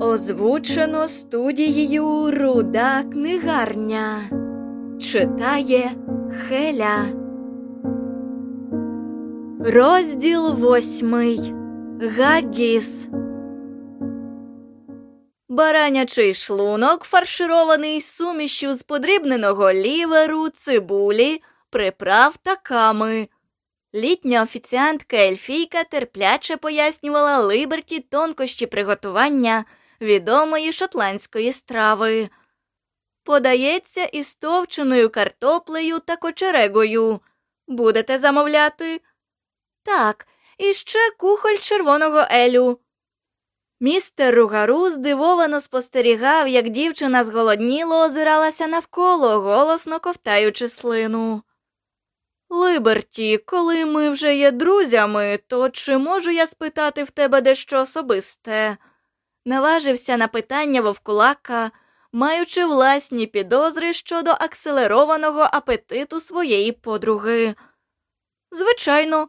Озвучено студією Руда книгарня. Читає Хеля. Розділ восьмий. Гагіс. Баранячий шлунок, фарширований сумішю з подрібненого ліверу, цибулі, приправ та ками. Літня офіціантка Ельфійка терпляче пояснювала Либерті тонкощі приготування відомої шотландської страви. Подається із товченою картоплею та кочерегою. Будете замовляти? Так, і ще кухоль червоного елю. Містер Ругару здивовано спостерігав, як дівчина зголодніло озиралася навколо, голосно ковтаючи слину. Либерті, коли ми вже є друзями, то чи можу я спитати в тебе дещо особисте? Наважився на питання вовкулака, маючи власні підозри щодо акселерованого апетиту своєї подруги. Звичайно,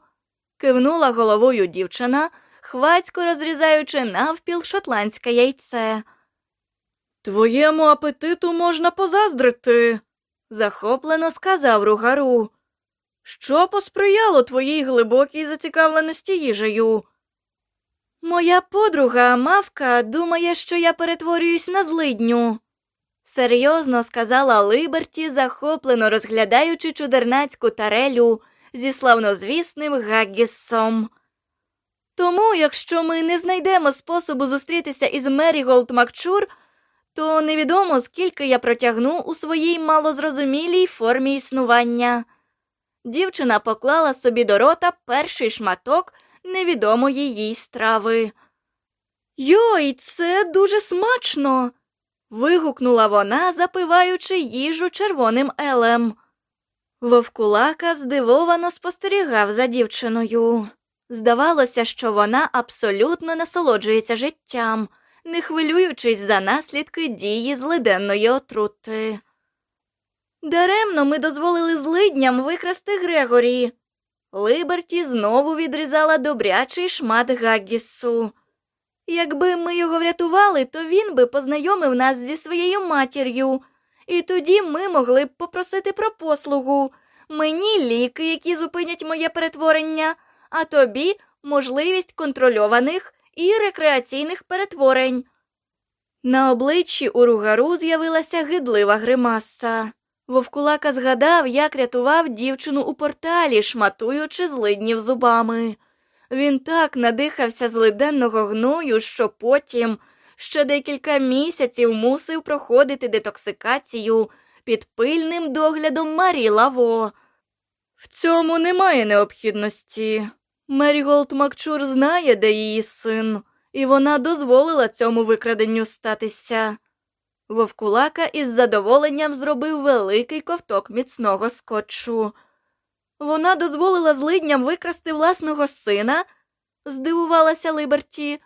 кивнула головою дівчина, хвацько розрізаючи навпіл шотландське яйце. Твоєму апетиту можна позаздрити, захоплено сказав Ругару. Що посприяло твоїй глибокій зацікавленості їжею? Моя подруга мавка думає, що я перетворююсь на злидню, серйозно сказала Либерті, захоплено розглядаючи чудернацьку тарелю зі славнозвісним Гаггісом. Тому, якщо ми не знайдемо способу зустрітися із Меріголд Макчур, то невідомо, скільки я протягну у своїй малозрозумілій формі існування. Дівчина поклала собі до рота перший шматок невідомої їй страви. Йой, це дуже смачно. вигукнула вона, запиваючи їжу червоним елем. Вовкулака здивовано спостерігав за дівчиною. Здавалося, що вона абсолютно насолоджується життям, не хвилюючись за наслідки дії злиденної отрути. Даремно ми дозволили злидням викрасти Грегорі. Либерті знову відрізала добрячий шмат Гаггісу. Якби ми його врятували, то він би познайомив нас зі своєю матір'ю, і тоді ми могли б попросити про послугу. Мені ліки, які зупинять моє перетворення, а тобі можливість контрольованих і рекреаційних перетворень. На обличчі у ругару з'явилася гидлива гримаса. Вовкулака згадав, як рятував дівчину у порталі, шматуючи злиднів зубами. Він так надихався злиденного гною, що потім ще декілька місяців мусив проходити детоксикацію під пильним доглядом Марі Лаво. В цьому немає необхідності. Меріголд Макчур знає, де її син, і вона дозволила цьому викраденню статися. Вовкулака із задоволенням зробив великий ковток міцного скотчу. Вона дозволила злидням викрасти власного сина, здивувалася Либерті.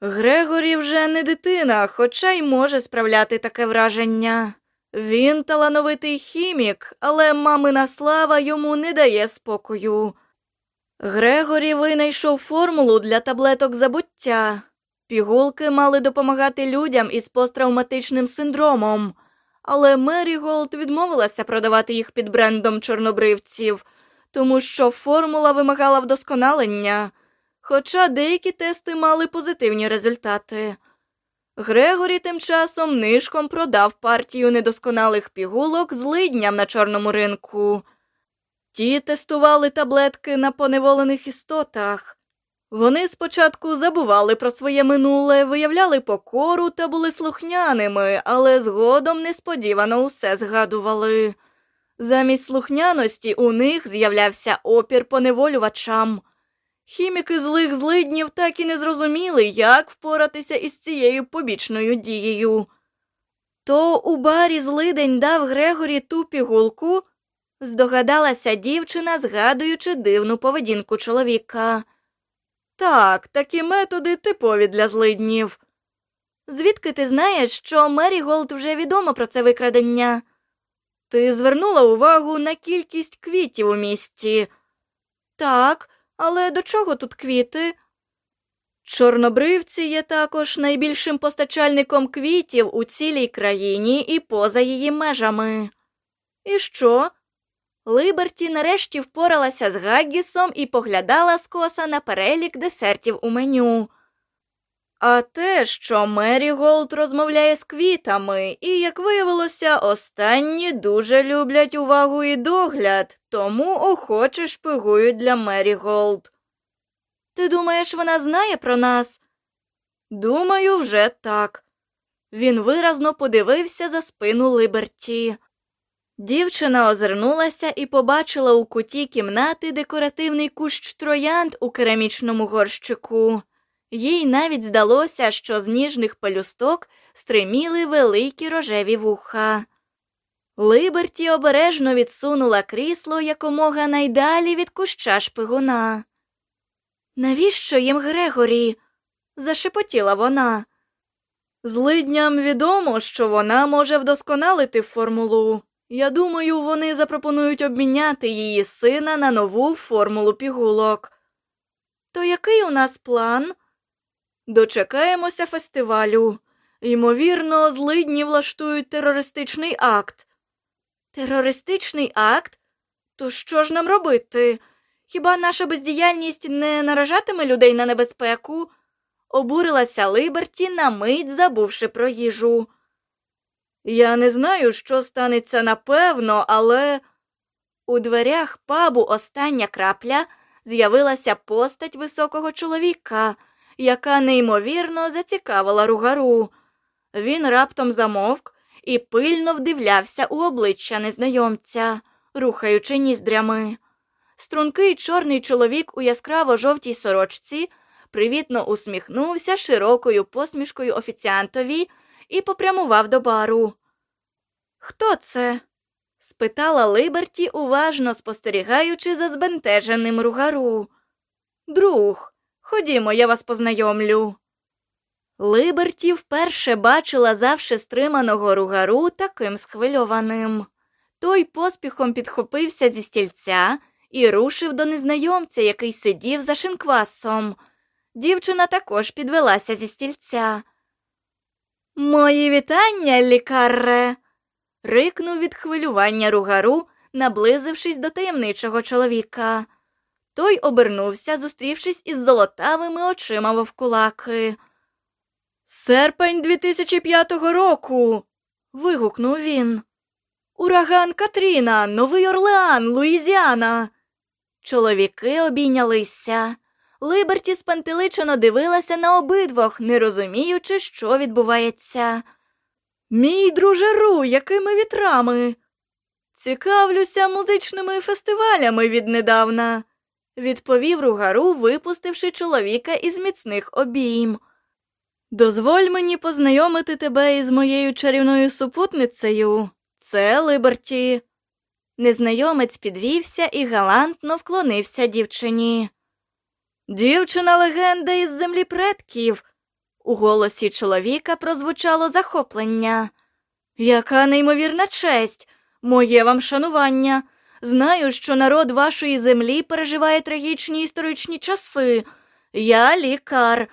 Грегорі вже не дитина, хоча й може справляти таке враження. Він талановитий хімік, але мамина слава йому не дає спокою. Грегорі винайшов формулу для таблеток забуття. Пігулки мали допомагати людям із посттравматичним синдромом, але Мері Голд відмовилася продавати їх під брендом чорнобривців, тому що формула вимагала вдосконалення, хоча деякі тести мали позитивні результати. Грегорі тим часом нишком продав партію недосконалих пігулок злидням на чорному ринку. Ті тестували таблетки на поневолених істотах. Вони спочатку забували про своє минуле, виявляли покору та були слухняними, але згодом несподівано усе згадували. Замість слухняності у них з'являвся опір поневолювачам. Хіміки злих злиднів так і не зрозуміли, як впоратися із цією побічною дією. То у барі злидень дав Грегорі ту пігулку, здогадалася дівчина, згадуючи дивну поведінку чоловіка. Так, такі методи типові для злиднів. Звідки ти знаєш, що Мері Голд вже відомо про це викрадення? Ти звернула увагу на кількість квітів у місті. Так, але до чого тут квіти? Чорнобривці є також найбільшим постачальником квітів у цілій країні і поза її межами. І що? Либерті нарешті впоралася з Гаггісом і поглядала скоса на перелік десертів у меню. А те, що Мері Голд розмовляє з квітами, і, як виявилося, останні дуже люблять увагу і догляд, тому охоче шпигують для Мері Голд. Ти думаєш, вона знає про нас? Думаю, вже так. Він виразно подивився за спину Либерті. Дівчина озирнулася і побачила у куті кімнати декоративний кущ троянд у керамічному горщику. Їй навіть здалося, що з ніжних пелюсток стриміли великі рожеві вуха. Либерті обережно відсунула крісло якомога найдалі від куща шпигуна. Навіщо їм Грегорі? зашепотіла вона. Злидням відомо, що вона може вдосконалити формулу. Я думаю, вони запропонують обміняти її сина на нову формулу пігулок. То який у нас план? Дочекаємося фестивалю. Ймовірно, злидні влаштують терористичний акт. Терористичний акт? То що ж нам робити? Хіба наша бездіяльність не наражатиме людей на небезпеку? Обурилася Либерті, на мить забувши про їжу. Я не знаю, що станеться напевно, але у дверях пабу остання крапля з'явилася постать високого чоловіка, яка неймовірно зацікавила ругару. Він раптом замовк і пильно вдивлявся у обличчя незнайомця, рухаючи ніздрями. Стрункий чорний чоловік у яскраво жовтій сорочці привітно усміхнувся широкою посмішкою офіціантові і попрямував до бару. Хто це? спитала Либерті, уважно спостерігаючи за збентеженим ругару. Друг, ходімо, я вас познайомлю. Либерті вперше бачила завше стриманого ругару таким схвильованим. Той поспіхом підхопився зі стільця і рушив до незнайомця, який сидів за шинквасом. Дівчина також підвелася зі стільця. Мої вітання, лікаре. рикнув від хвилювання ругару, наблизившись до таємничого чоловіка. Той обернувся, зустрівшись із золотавими очима вовкулаки. Серпень 2005 року. вигукнув він. Ураган Катріна, Новий Орлеан, Луїзіана. Чоловіки обійнялися. Либерті спантеличено дивилася на обидвох, не розуміючи, що відбувається. Мій друже Ру, якими вітрами? Цікавлюся музичними фестивалями віднедавна, відповів ругару, випустивши чоловіка із міцних обійм. Дозволь мені познайомити тебе із моєю чарівною супутницею. Це Либерті. Незнайомець підвівся і галантно вклонився дівчині. Дівчина легенда із землі предків. У голосі чоловіка прозвучало захоплення. Яка неймовірна честь, моє вам шанування. Знаю, що народ вашої землі переживає трагічні історичні часи. Я лікар.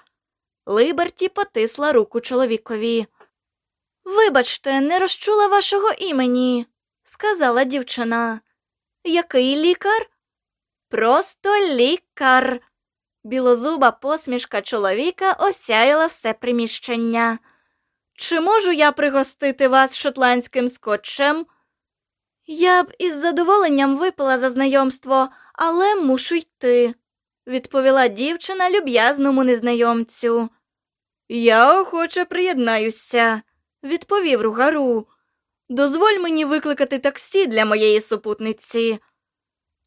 Либерті потисла руку чоловікові. Вибачте, не розчула вашого імені, сказала дівчина. Який лікар? Просто лікар. Білозуба посмішка чоловіка осяяла все приміщення. Чи можу я пригостити вас шотландським скотчем? Я б із задоволенням випила за знайомство, але мушу йти, відповіла дівчина люб'язному незнайомцю. Я охоче приєднаюся, відповів ругару. Дозволь мені викликати таксі для моєї супутниці.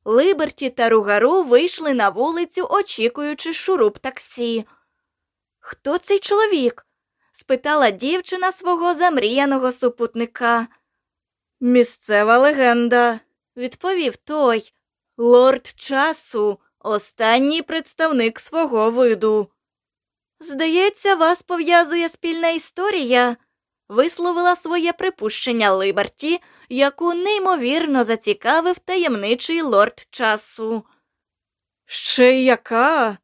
Либерті та Ругару вийшли на вулицю, очікуючи шуруп таксі. Хто цей чоловік? спитала дівчина свого замріяного супутника. Місцева легенда, відповів той. Лорд часу, останній представник свого виду. Здається, вас пов'язує спільна історія, висловила своє припущення Либерті, яку неймовірно зацікавив таємничий лорд часу. Ще яка?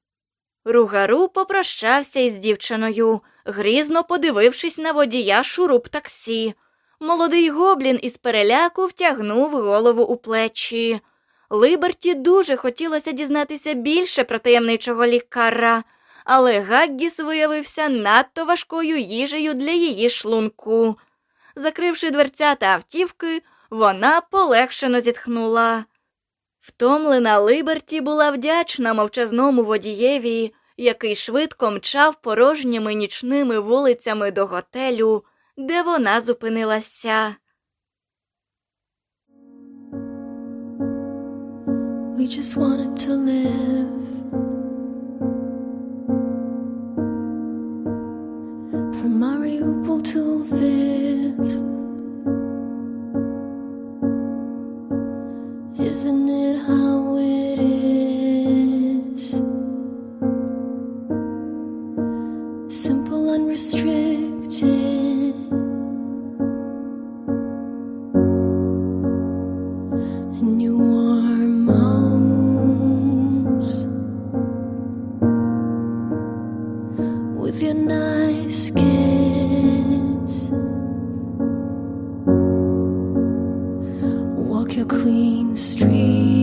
Ругару попрощався із дівчиною, грізно подивившись на водія шуруп таксі. Молодий гоблін із переляку втягнув голову у плечі. Либерті дуже хотілося дізнатися більше про таємничого лікара, але Гаггіс виявився надто важкою їжею для її шлунку. Закривши дверця та автівки, вона полегшено зітхнула. Втомлена Либерті була вдячна мовчазному водієві, який швидко мчав порожніми нічними вулицями до готелю, де вона зупинилася. We just wanted to live. Mariupol to Lviv. Isn't it how street.